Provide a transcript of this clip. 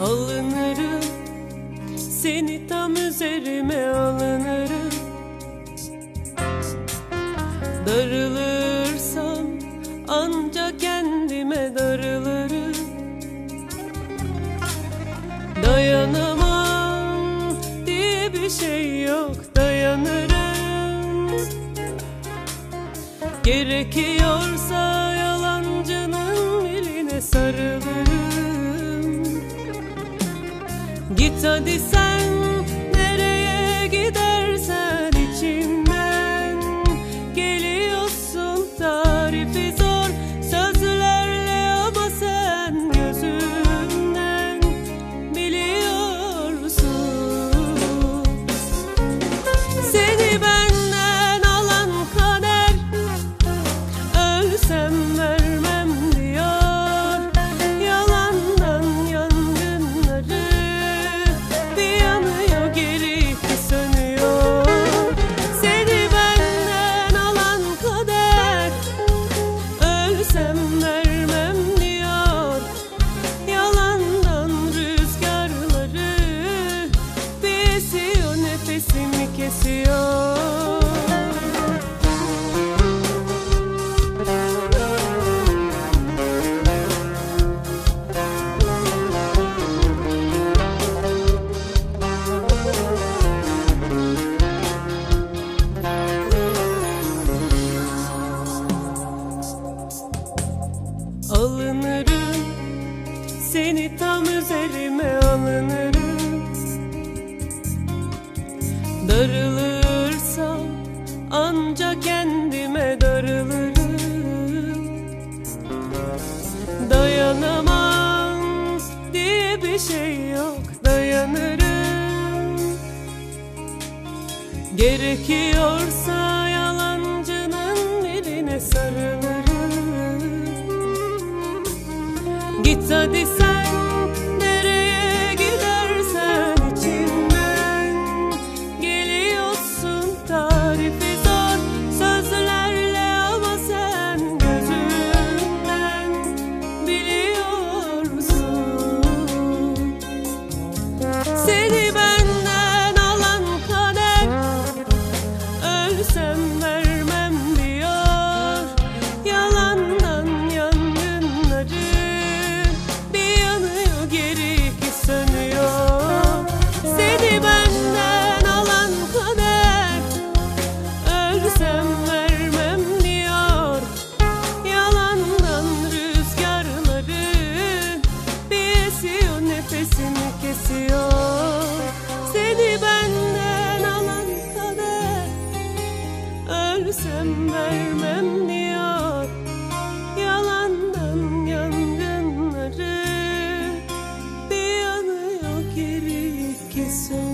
Alınırım. Seni tam üzerime alınırım. Darılırsam ancak kendime darılırım. Dayanamam diye bir şey yok dayanırım. Gerekiyorsa Git hadi sen nefesimi kesiyor. Alınırım Seni tam üzerime alınırım Darılırsam ancak kendime darılırım. Dayanamam diye bir şey yok dayanırım. Gerekiyorsa yalancının birine sarılırım. Git hadi so